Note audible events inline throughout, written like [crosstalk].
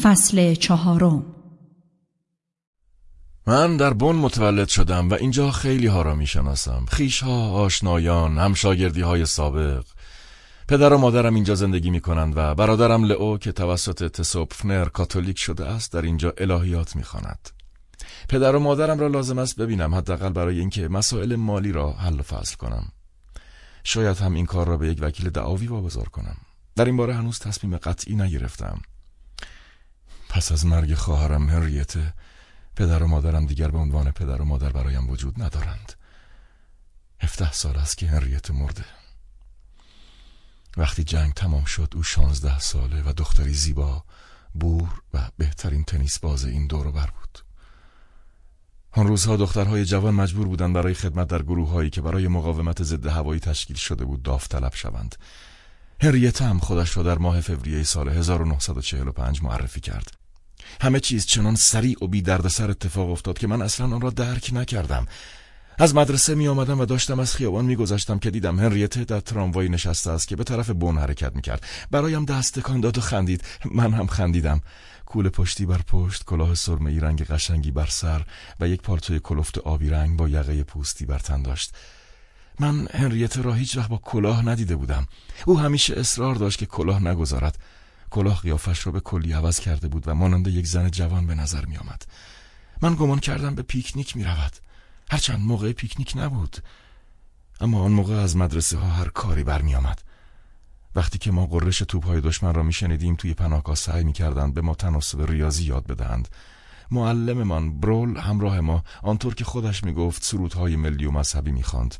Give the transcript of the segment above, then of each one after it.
فصل چهارم. من در بن متولد شدم و اینجا خیلی ها را می‌شناسم. خیش ها، آشنایان، همشاگردی های سابق. پدر و مادرم اینجا زندگی می کنند و برادرم لئو که توسط تسوپفنر کاتولیک شده است در اینجا الهیات می خاند. پدر و مادرم را لازم است ببینم حداقل برای اینکه مسائل مالی را حل و فصل کنم. شاید هم این کار را به یک وکیل دعاوی واگذار کنم. در این باره هنوز تصمیم قطعی نگرفتم. پس از مرگ خواهرم هنریته پدر و مادرم دیگر به عنوان پدر و مادر برایم وجود ندارند. هفته سال است که هنریته مرده. وقتی جنگ تمام شد او شانزده ساله و دختری زیبا بور و بهترین تنیس باز این دور بر بود. آن روزها دخترهای جوان مجبور بودند برای خدمت در گروه هایی که برای مقاومت ضد هوایی تشکیل شده بود داوطلب شوند. هنریته هم خودش را در ماه فوریه سال 1945 معرفی کرد. همه چیز چنان سریع و بی دردسر اتفاق افتاد که من اصلا آن را درک نکردم. از مدرسه می آمدم و داشتم از خیابان می گذشتم که دیدم هنریته در تراموای نشسته است که به طرف بون حرکت می کرد برایم دست تکان داد و خندید. من هم خندیدم. کول پشتی بر پشت کلاه سرمه رنگ قشنگی بر سر و یک پالتوی کلفت آبی رنگ با یقه پوستی بر تن داشت. من هنریته را هیچ وقت با کلاه ندیده بودم. او همیشه اصرار داشت که کلاه نگذارد. کلاه قیافش را به کلی عوض کرده بود و مانند یک زن جوان به نظر می آمد. من گمان کردم به پیکنیک می رود هرچند موقع پیکنیک نبود. اما آن موقع از مدرسه ها هر کاری برمی آمد وقتی که ما قررش توپهای دشمن را میشنیدیم توی پناهگاه سعی می‌کردند به ما تناسب ریاضی یاد بدهند. معلممان برول همراه ما آنطور که خودش می‌گفت سرودهای ملی و مذهبی می‌خواند.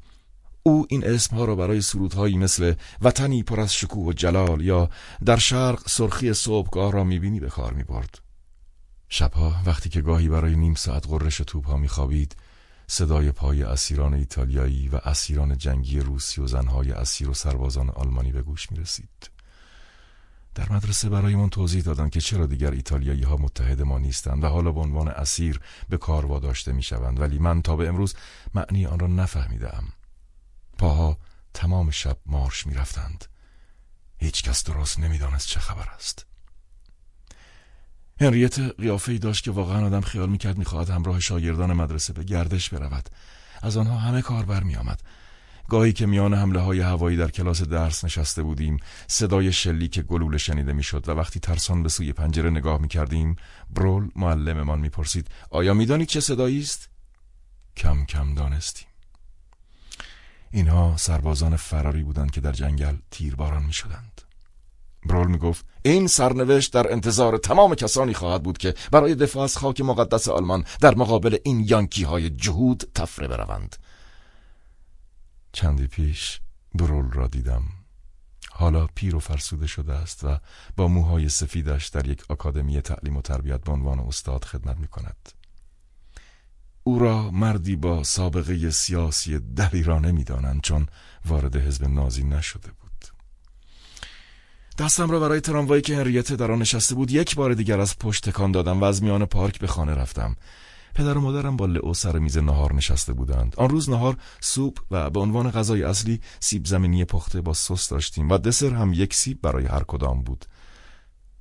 او این اسمها را برای سرودهایی مثل وطنی پر از شکوه و جلال یا در شرق سرخی صبحگاه را می‌بینی به کار می‌برد شبها وقتی که گاهی برای نیم ساعت قررش توپها میخوابید صدای پای اسیران ایتالیایی و اسیران جنگی روسی و زنهای اسیر و سربازان آلمانی به گوش می رسید. در مدرسه برایمان توضیح دادند که چرا دیگر ایتالیایی ها متحد ما نیستند و حالا به عنوان اسیر به کار واداشته می شوند ولی من تا به امروز معنی آن را نفهمیدم. تمام شب مارش می رفتند. هیچ کس درست نمی‌دانست چه خبر است. هنریت قیافه ای داشت که واقعا آدم خیال می‌کرد می‌خواهد همراه شاگردان مدرسه به گردش برود از آنها همه کار برمی آمد گاهی که میان حمله های هوایی در کلاس درس نشسته بودیم صدای شلیک گلوله شنیده می‌شد و وقتی ترسان به سوی پنجره نگاه می‌کردیم برول معلممان می‌پرسید آیا می‌دانید چه صدایی است کم کم دانستیم اینها سربازان فراری بودند که در جنگل تیرباران می‌شدند. برول می گفت این سرنوشت در انتظار تمام کسانی خواهد بود که برای دفاع از خاک مقدس آلمان در مقابل این یانکی های جهود تفره بروند. چندی پیش برول را دیدم. حالا پیر و فرسوده شده است و با موهای سفیدش در یک آکادمی تعلیم و تربیت به عنوان استاد خدمت می کند او را مردی با سابقه سیاسی دلیرانه می دانند چون وارد حزب نازی نشده بود. دستم را برای تراموایی که هنریته در آن نشسته بود یک بار دیگر از پشت تکان دادم و از میان پارک به خانه رفتم. پدر و مادرم با لئو سر میز نهار نشسته بودند. آن روز نهار سوپ و به عنوان غذای اصلی سیب زمینی پخته با سس داشتیم و دسر هم یک سیب برای هر کدام بود.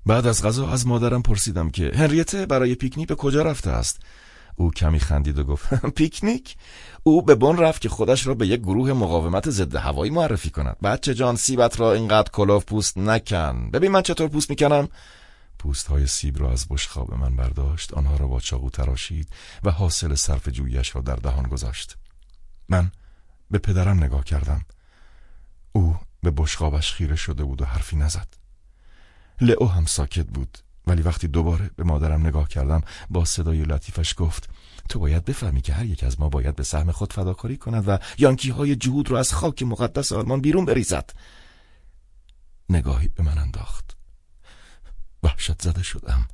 بعد از غذا از مادرم پرسیدم که هنریته برای پیکنیک به کجا رفته است؟ او کمی خندید و گفت [laughs] پیکنیک؟ او به بن رفت که خودش را به یک گروه مقاومت ضد هوایی معرفی کند. بچه جان سیبت را اینقدر کلاف پوست نکن. ببین من چطور پوست می‌کنم. پوست های سیب را از بشخاب من برداشت. آنها را با چاقو تراشید و حاصل صرف جویش را در دهان گذاشت. من به پدرم نگاه کردم. او به بشخابش خیره شده بود و حرفی نزد. لئو هم ساکت بود. ولی وقتی دوباره به مادرم نگاه کردم با صدای لطیفش گفت تو باید بفهمی که هر یک از ما باید به سهم خود فداکاری کند و یانکی های جهود رو از خاک مقدس آلمان بیرون بریزد. نگاهی به من انداخت. وحشت زده شدم.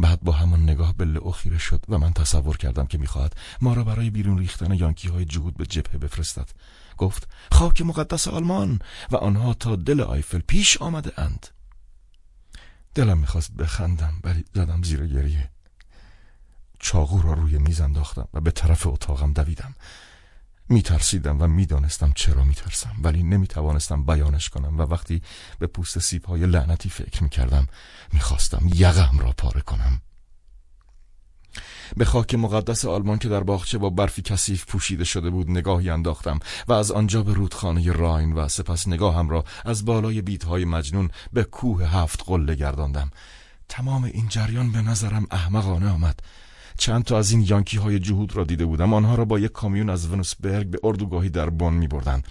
بعد با همان نگاه به لئو خیره شد و من تصور کردم که می‌خواهد ما را برای بیرون ریختن یانکی های جهود به جبهه بفرستد. گفت خاک مقدس آلمان! و آنها تا دل آیفل پیش آمده اند. دلم می‌خواست بخندم ولی زدم زیر گریه. چاقو را روی میز انداختم و به طرف اتاقم دویدم. میترسیدم و می‌دانستم چرا میترسم ولی نمی‌توانستم بیانش کنم و وقتی به پوست سیب های لعنتی فکر می‌کردم می‌خواستم یقم را پاره کنم. به خاک مقدس آلمان که در باغچه با برفی کثیف پوشیده شده بود نگاهی انداختم و از آنجا به رودخانه راین و سپس نگاهم را از بالای بیتهای مجنون به کوه هفت قله گرداندم. تمام این جریان به نظرم احمقانه آمد. چند تا از این یانکی های جهود را دیده بودم. آنها را با یک کامیون از ونوسبرگ به اردوگاهی در بن می بردن.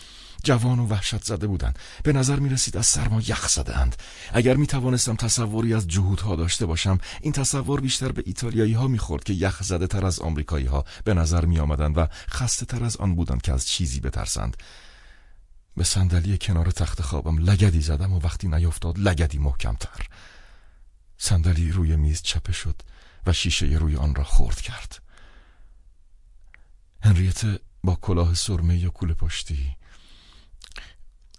جوان و وحشت زده بودند به نظر می رسید از سرما یخ زده اند اگر می توانستم تصوری از جهودها داشته باشم این تصور بیشتر به ایتالیایی ها می خورد که یخ زده تر از آمریکایی ها به نظر می آمدند و خسته تر از آن بودند که از چیزی بترسند. به صندلی کنار تخت خوابم لگدی زدم و وقتی نیفتاد لگدی محکمتر. صندلی روی میز چپه شد و شیشه روی آن را خورد کرد. هنریت با کلاه سرمه یا کوله پشتی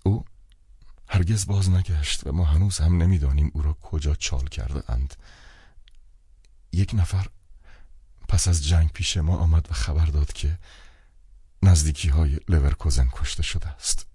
او هرگز باز نگشت و ما هنوز هم نمی‌دانیم او را کجا چال کرده اند. یک نفر پس از جنگ پیش ما آمد و خبر داد که نزدیکی های لورکوزن کشته شده است.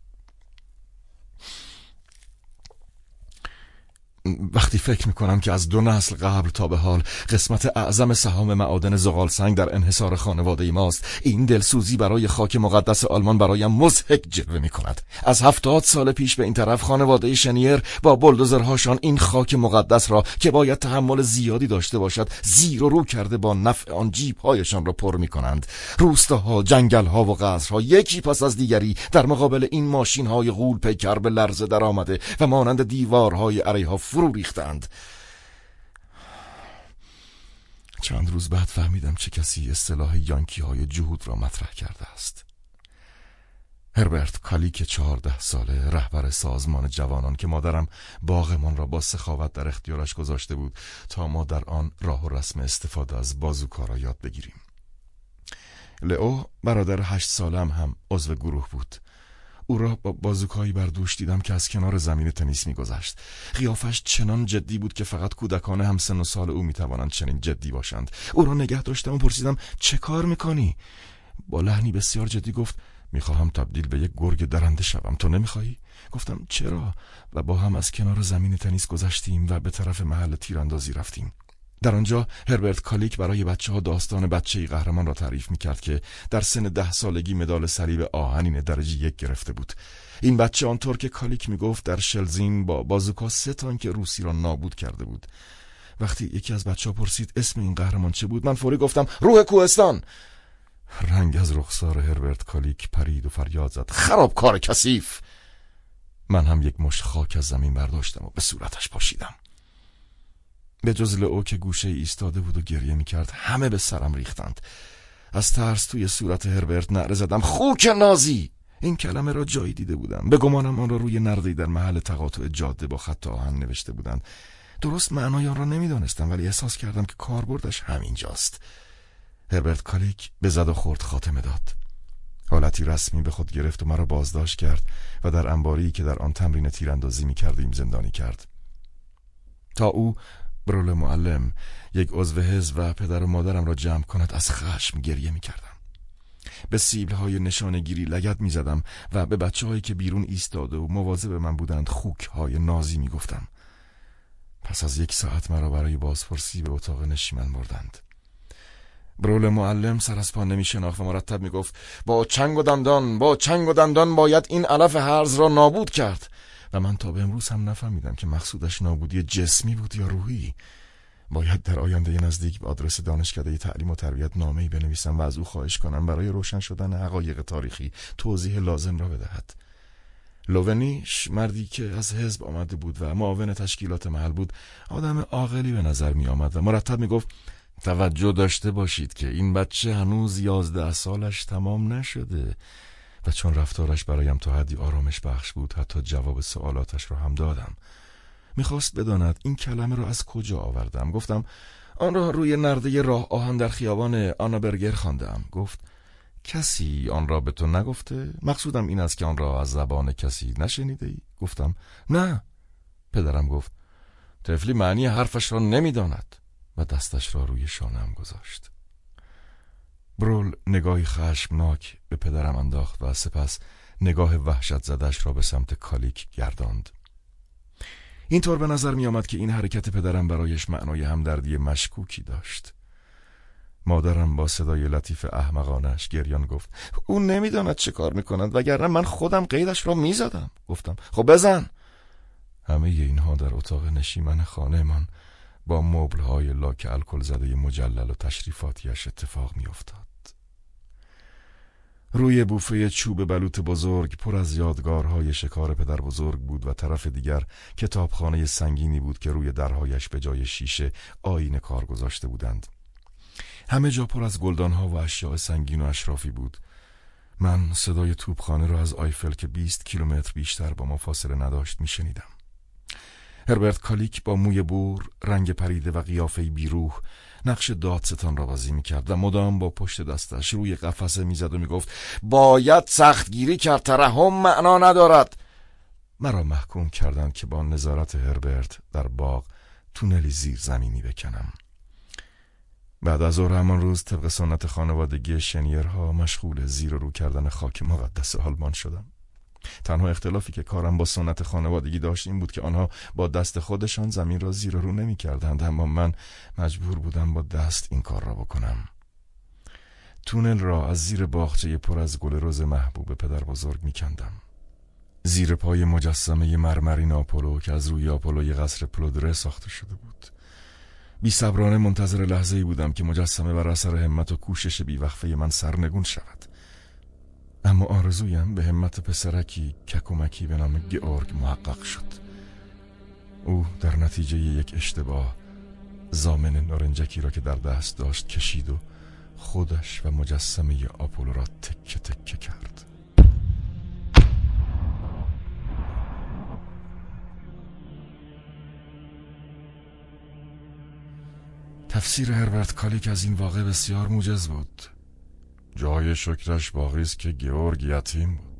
وقتی فکر می‌کنم که از دو نسل قبل تا به حال قسمت اعظم سهام معادن زغال سنگ در انحصار خانواده ماست این دلسوزی برای خاک مقدس آلمان برایم مزهک جلوه می‌کند. از هفتاد سال پیش به این طرف خانواده شنیر با بلدوزرهاشان این خاک مقدس را که باید تحمل زیادی داشته باشد زیر و رو کرده با نفع آن جیب هایشان را پر می‌کنند. روستاها جنگلها و قصرها یکی پس از دیگری در مقابل این ماشین های غول پیکر به لرزه در آمده و مانند دیوارهای عریها فرو ریختند. چند روز بعد فهمیدم چه کسی اصطلاح یانکی های جهود را مطرح کرده است. هربرت کالیک چهارده ساله رهبر سازمان جوانان که مادرم باغمان را با سخاوت در اختیارش گذاشته بود تا ما در آن راه و رسم استفاده از بازوکا را یاد بگیریم. لئو برادر هشت سالم هم عضو گروه بود. او را با بازوکایی بر دوش دیدم که از کنار زمین تنیس میگذشت. قیافش چنان جدی بود که فقط کودکان هم سن و سال او می‌توانند چنین جدی باشند. او را نگه داشتم و پرسیدم چه کار می‌کنی؟ با لحنی بسیار جدی گفت می‌خواهم تبدیل به یک گرگ درنده شوم. تو نمی‌خواهی؟ گفتم چرا؟ و با هم از کنار زمین تنیس گذشتیم و به طرف محل تیراندازی رفتیم. در آنجا هربرت کالیک برای بچه ها داستان بچه ای قهرمان را تعریف می کرد که در سن ده سالگی مدال صلیب آهنین درجه یک گرفته بود. این بچه آنطور که کالیک می گفت در شلزین با بازوکا سه تانک روسی را نابود کرده بود. وقتی یکی از بچه ها پرسید اسم این قهرمان چه بود من فوری گفتم روح کوهستان. رنگ از رخسار هربرت کالیک پرید و فریاد زد. خراب کار کثیف! من هم یک مشت خاک از زمین برداشتم و به صورتش پاشیدم. به جز لئو که گوشه ایستاده بود و گریه می‌کرد همه به سرم ریختند. از ترس توی صورت هربرت نعره زدم. خوک نازی! این کلمه را جایی دیده بودم. به گمانم آن را روی نردی در محل تقاطع جاده با خط آهن نوشته بودند. درست معنای آن را نمی‌دانستم ولی احساس کردم که کاربردش همینجاست. هربرت کالیک به زد و خورد خاتمه داد. حالتی رسمی به خود گرفت و مرا بازداشت کرد و در انباری که در آن تمرین تیراندازی می کردیم زندانی کرد. تا او برول معلم یک عضو حزب و پدر و مادرم را جمع کند از خشم گریه می کردم به سیبل های نشانگیری لگت می زدم و به بچه هایی که بیرون ایستاده و مواظب من بودند خوک های نازی می گفتم پس از یک ساعت مرا برای بازپرسی به اتاق نشیمن بردند. برول معلم سر از پا نمی شناخت و مرتب می گفت با چنگ و دندان با چنگ و دندان باید این علف هرز را نابود کرد. و من تا به امروز هم نفهمیدم که مقصودش نابودی جسمی بود یا روحی. باید در آینده نزدیک به آدرس دانشکده تعلیم و تربیت نامه‌ای بنویسم و از او خواهش کنم برای روشن شدن حقایق تاریخی توضیح لازم را بدهد. لوونیش مردی که از حزب آمده بود و معاون تشکیلات محل بود آدم عاقلی به نظر می آمد و مرتب می گفت توجه داشته باشید که این بچه هنوز یازده سالش تمام نشده. و چون رفتارش برایم تا حدی آرامش بخش بود حتی جواب سوالاتش را هم دادم. می‌خواست بداند این کلمه را از کجا آوردم. گفتم آن را روی نرده راه آهن در خیابان آنابرگر خواندم. گفت کسی آن را به تو نگفته؟ مقصودم این است که آن را از زبان کسی نشنیده ای؟ گفتم نه. پدرم گفت طفلی معنی حرفش را نمی‌داند و دستش را روی شانم گذاشت. برول نگاهی خشمناک به پدرم انداخت و سپس نگاه وحشت زدش را به سمت کالیک گرداند. اینطور به نظر می آمد که این حرکت پدرم برایش معنای همدردی مشکوکی داشت. مادرم با صدای لطیف احمقانش گریان گفت او نمی‌داند چه کار می‌کند وگرنه من خودم قیدش را می‌زدم. گفتم خب بزن. همه اینها در اتاق نشیمن خانهمان با مبلهای لاک الکل زده مجلل و تشریفاتیش اتفاق میافتاد. روی بوفه چوب بلوط بزرگ پر از یادگارهای شکار پدر بزرگ بود و طرف دیگر کتابخانه سنگینی بود که روی درهایش به جای شیشه آینه کار گذاشته بودند. همه جا پر از گلدانها و اشیاء سنگین و اشرافی بود. من صدای توپخانه را از آیفل که 20 کیلومتر بیشتر با ما فاصله نداشت میشنیدم. هربرت کالیک با موی بور، رنگ پریده و قیافه بیروح نقش دادستان را بازی می‌کرد و مدام با پشت دستش روی قفسه می‌زد و می‌گفت باید سختگیری کرد ترحم معنا ندارد. مرا محکوم کردند که با نظارت هربرت در باغ تونلی زیر زمینی بکنم. بعد از ظهر همان روز طبق سنت خانوادگی شنیرها مشغول زیر و رو کردن خاک مقدس آلمان شدم. تنها اختلافی که کارم با سنت خانوادگی داشت این بود که آنها با دست خودشان زمین را زیر رو نمی کردند اما من مجبور بودم با دست این کار را بکنم. تونل را از زیر باغچه پر از گل روز محبوب پدر بزرگ می کندم. زیر پای مجسمه مرمرین آپولو که از روی آپولوی قصر پلودره ساخته شده بود. بی صبرانه منتظر لحظه ای بودم که مجسمه بر اثر همت و کوشش بیوقفه من سرنگون شود. اما آرزویم به همت پسرکی ککومکی به نام گیورگ محقق شد. او در نتیجه یک اشتباه زامن نارنجکی را که در دست داشت کشید و خودش و مجسمه آپولو را تکه تکه کرد. تفسیر هربرت کالیک از این واقع بسیار موجز بود. جای شکرش باقی است که گیورگ یتیم بود.